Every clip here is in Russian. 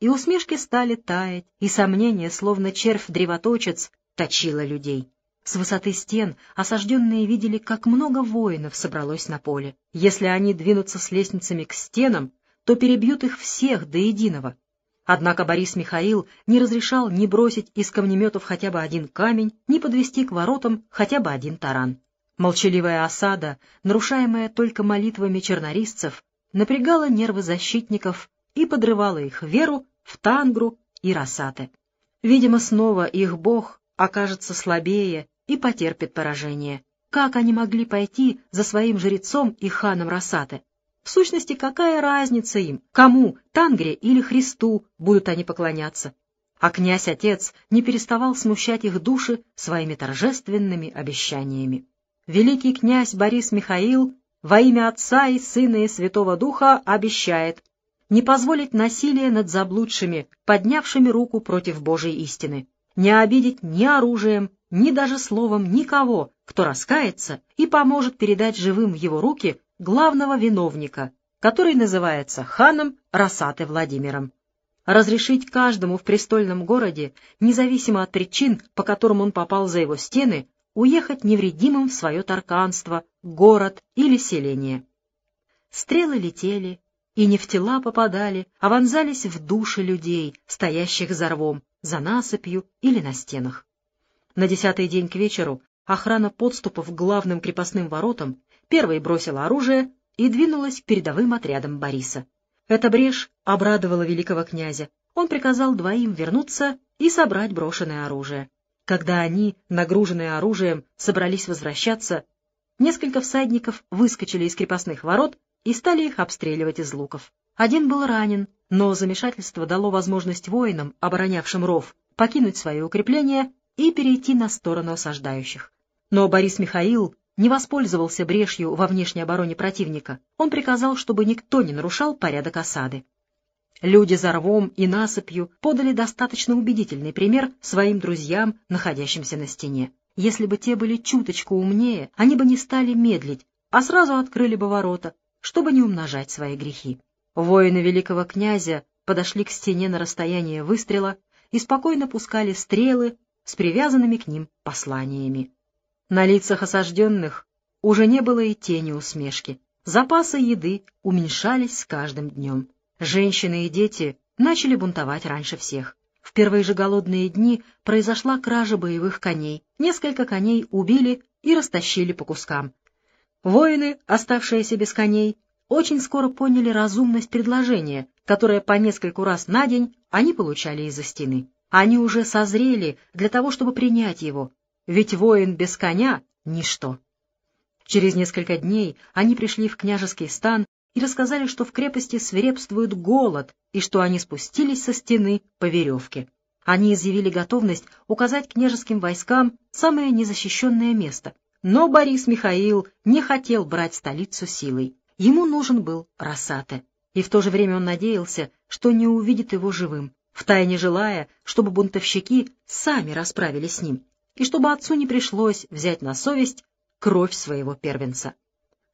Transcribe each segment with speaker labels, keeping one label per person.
Speaker 1: и усмешки стали таять, и сомнения, словно червь-древоточец, точило людей. С высоты стен осажденные видели, как много воинов собралось на поле. Если они двинутся с лестницами к стенам, то перебьют их всех до единого. Однако Борис Михаил не разрешал ни бросить из камнеметов хотя бы один камень, ни подвести к воротам хотя бы один таран. Молчаливая осада, нарушаемая только молитвами чернорисцев, напрягала нервы защитников и подрывала их веру в Тангру и Росаты. Видимо, снова их бог окажется слабее и потерпит поражение. Как они могли пойти за своим жрецом и ханом Росаты? В сущности, какая разница им, кому, Тангре или Христу, будут они поклоняться? А князь-отец не переставал смущать их души своими торжественными обещаниями. Великий князь Борис Михаил во имя Отца и Сына и Святого Духа обещает не позволить насилия над заблудшими, поднявшими руку против Божьей истины, не обидеть ни оружием, ни даже словом никого, кто раскается и поможет передать живым в его руки главного виновника, который называется ханом Росаты Владимиром. Разрешить каждому в престольном городе, независимо от причин, по которым он попал за его стены, уехать невредимым в свое тарканство, город или селение. Стрелы летели, и не в тела попадали, а вонзались в души людей, стоящих за рвом, за насыпью или на стенах. На десятый день к вечеру охрана подступов к главным крепостным воротам первой бросила оружие и двинулась к передовым отрядам Бориса. Эта брешь обрадовала великого князя. Он приказал двоим вернуться и собрать брошенное оружие. Когда они, нагруженные оружием, собрались возвращаться, несколько всадников выскочили из крепостных ворот и стали их обстреливать из луков. Один был ранен, но замешательство дало возможность воинам, оборонявшим ров, покинуть свои укрепления и перейти на сторону осаждающих. Но Борис Михаил не воспользовался брешью во внешней обороне противника. Он приказал, чтобы никто не нарушал порядок осады. Люди за рвом и насыпью подали достаточно убедительный пример своим друзьям, находящимся на стене. Если бы те были чуточку умнее, они бы не стали медлить, а сразу открыли бы ворота, чтобы не умножать свои грехи. Воины великого князя подошли к стене на расстояние выстрела и спокойно пускали стрелы с привязанными к ним посланиями. На лицах осажденных уже не было и тени усмешки. Запасы еды уменьшались с каждым днем. Женщины и дети начали бунтовать раньше всех. В первые же голодные дни произошла кража боевых коней. Несколько коней убили и растащили по кускам. Воины, оставшиеся без коней, очень скоро поняли разумность предложения, которое по нескольку раз на день они получали из-за стены. Они уже созрели для того, чтобы принять его, ведь воин без коня — ничто. Через несколько дней они пришли в княжеский стан и рассказали, что в крепости свирепствует голод и что они спустились со стены по веревке. Они изъявили готовность указать княжеским войскам самое незащищенное место. Но Борис Михаил не хотел брать столицу силой. Ему нужен был Росате. И в то же время он надеялся, что не увидит его живым, втайне желая, чтобы бунтовщики сами расправились с ним, и чтобы отцу не пришлось взять на совесть кровь своего первенца.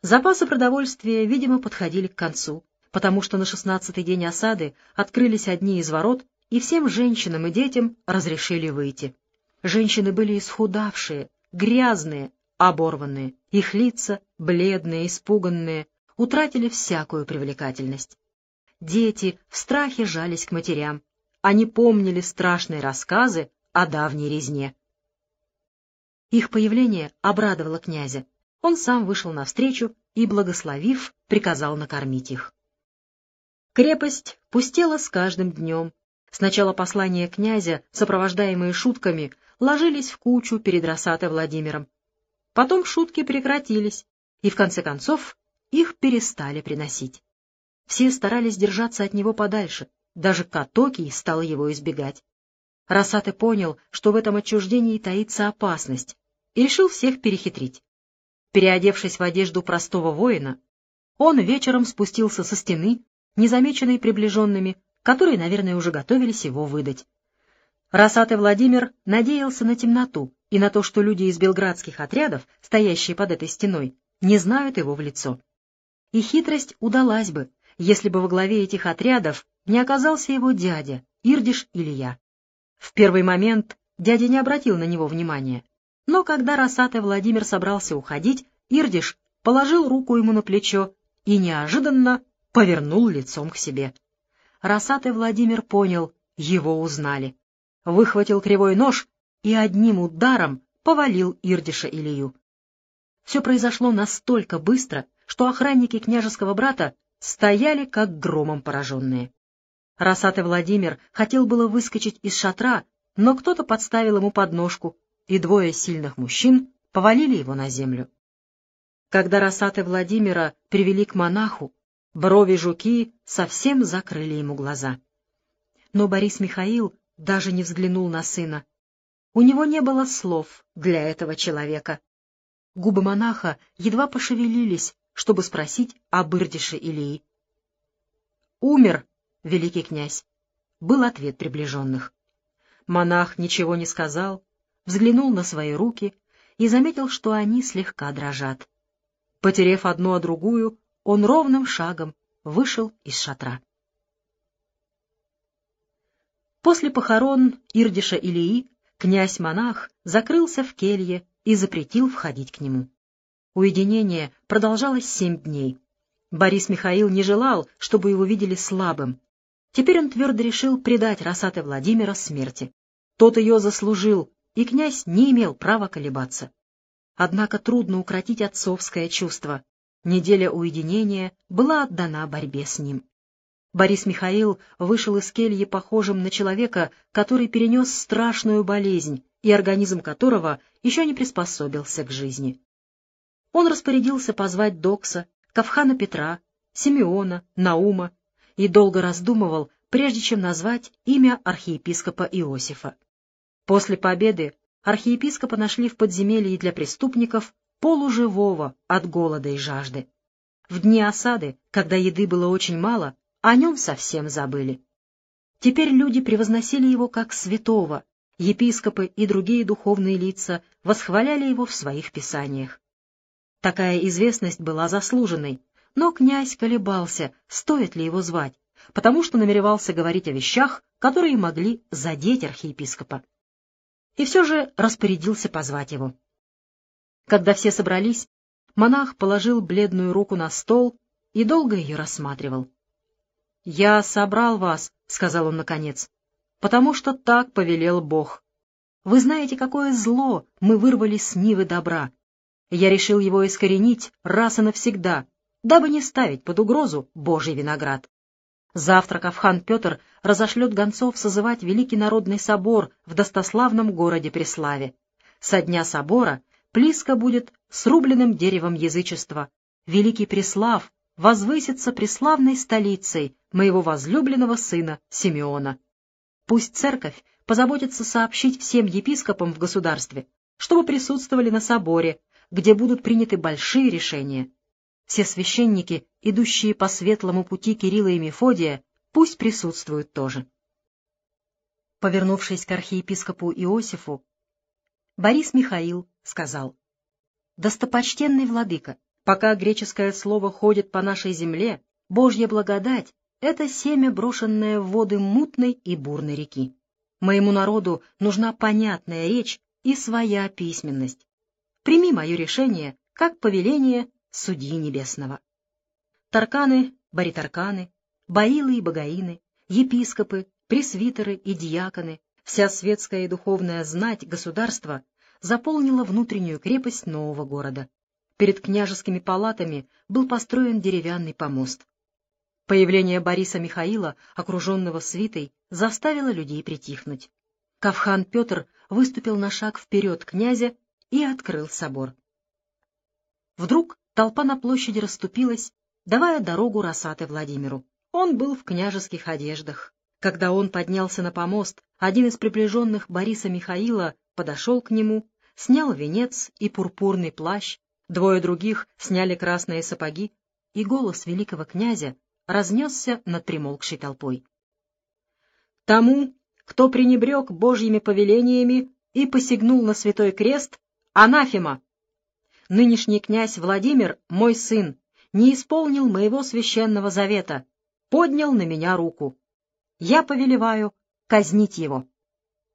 Speaker 1: Запасы продовольствия, видимо, подходили к концу, потому что на шестнадцатый день осады открылись одни из ворот, и всем женщинам и детям разрешили выйти. Женщины были исхудавшие, грязные, оборванные, их лица, бледные, испуганные, утратили всякую привлекательность. Дети в страхе жались к матерям, они помнили страшные рассказы о давней резне. Их появление обрадовало князя. Он сам вышел навстречу и, благословив, приказал накормить их. Крепость пустела с каждым днем. Сначала послания князя, сопровождаемые шутками, ложились в кучу перед Росатой Владимиром. Потом шутки прекратились, и в конце концов их перестали приносить. Все старались держаться от него подальше, даже Катокий стал его избегать. Росаты понял, что в этом отчуждении таится опасность, и решил всех перехитрить. Переодевшись в одежду простого воина, он вечером спустился со стены, незамеченной приближенными, которые, наверное, уже готовились его выдать. Росатый Владимир надеялся на темноту и на то, что люди из белградских отрядов, стоящие под этой стеной, не знают его в лицо. И хитрость удалась бы, если бы во главе этих отрядов не оказался его дядя, Ирдиш Илья. В первый момент дядя не обратил на него внимания, но когда Росатый Владимир собрался уходить, Ирдиш положил руку ему на плечо и неожиданно повернул лицом к себе. Росатый Владимир понял, его узнали. Выхватил кривой нож и одним ударом повалил Ирдиша Илью. Все произошло настолько быстро, что охранники княжеского брата стояли как громом пораженные. Росатый Владимир хотел было выскочить из шатра, но кто-то подставил ему подножку, и двое сильных мужчин повалили его на землю. Когда Росатый Владимира привели к монаху, брови жуки совсем закрыли ему глаза. Но Борис Михаил даже не взглянул на сына. У него не было слов для этого человека. Губы монаха едва пошевелились, чтобы спросить об Ирдише Илии. «Умер, великий князь», — был ответ приближенных. Монах ничего не сказал, взглянул на свои руки и заметил, что они слегка дрожат. Потерев одну о другую, он ровным шагом вышел из шатра. После похорон Ирдиша Илии князь-монах закрылся в келье и запретил входить к нему. Уединение продолжалось семь дней. Борис Михаил не желал, чтобы его видели слабым. Теперь он твердо решил предать Росаты Владимира смерти. Тот ее заслужил, и князь не имел права колебаться. Однако трудно укротить отцовское чувство. Неделя уединения была отдана борьбе с ним. Борис Михаил вышел из кельи похожим на человека, который перенес страшную болезнь и организм которого еще не приспособился к жизни. Он распорядился позвать Докса, Кавхана Петра, Симеона, Наума и долго раздумывал, прежде чем назвать имя архиепископа Иосифа. После победы архиепископа нашли в подземелье для преступников полуживого от голода и жажды. В дни осады, когда еды было очень мало, о нем совсем забыли. Теперь люди превозносили его как святого, епископы и другие духовные лица восхваляли его в своих писаниях. Такая известность была заслуженной, но князь колебался, стоит ли его звать, потому что намеревался говорить о вещах, которые могли задеть архиепископа. И все же распорядился позвать его. Когда все собрались, монах положил бледную руку на стол и долго ее рассматривал. — Я собрал вас, — сказал он наконец, потому что так повелел Бог. Вы знаете, какое зло мы вырвали с Нивы добра. Я решил его искоренить раз и навсегда, дабы не ставить под угрозу Божий виноград. Завтра Кавхан Петр разошлет гонцов созывать Великий Народный Собор в достославном городе Преславе. Со дня собора Плиска будет срубленным деревом язычества. Великий Преслав возвысится преславной столицей моего возлюбленного сына Симеона. Пусть церковь позаботится сообщить всем епископам в государстве, чтобы присутствовали на соборе, где будут приняты большие решения. Все священники, идущие по светлому пути Кирилла и Мефодия, пусть присутствуют тоже. Повернувшись к архиепископу Иосифу, Борис Михаил сказал, «Достопочтенный владыка, пока греческое слово ходит по нашей земле, Божья благодать это семя, брошенное в воды мутной и бурной реки. Моему народу нужна понятная речь и своя письменность. Прими мое решение как повеление судьи небесного. Тарканы, баритарканы, баилы и богаины, епископы, пресвитеры и диаконы, вся светская и духовная знать государства заполнила внутреннюю крепость нового города. Перед княжескими палатами был построен деревянный помост. Появление Бориса Михаила, окруженного свитой, заставило людей притихнуть. Кавхан Петр выступил на шаг вперед князя и открыл собор. Вдруг толпа на площади расступилась, давая дорогу Росате Владимиру. Он был в княжеских одеждах. Когда он поднялся на помост, один из приближенных Бориса Михаила подошел к нему, снял венец и пурпурный плащ, двое других сняли красные сапоги, и голос великого князя разнесся над примолкшей толпой. Тому, кто пренебрег Божьими повелениями и посягнул на святой крест, анафема! Нынешний князь Владимир, мой сын, не исполнил моего священного завета, поднял на меня руку. Я повелеваю казнить его.